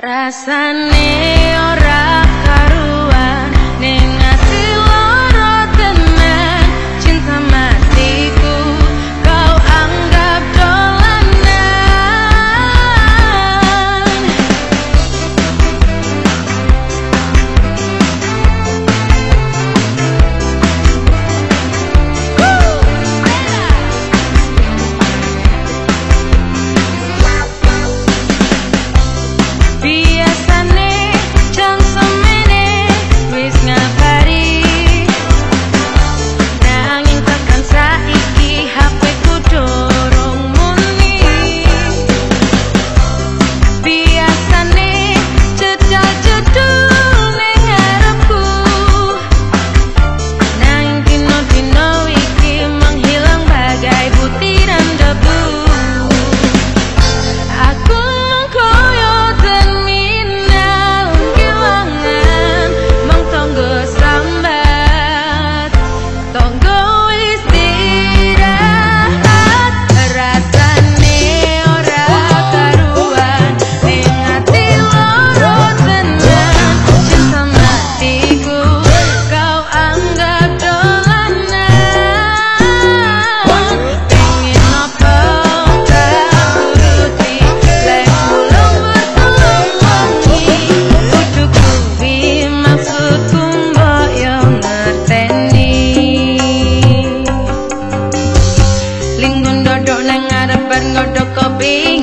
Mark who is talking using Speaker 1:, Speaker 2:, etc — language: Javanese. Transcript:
Speaker 1: rasane ora Dr. B.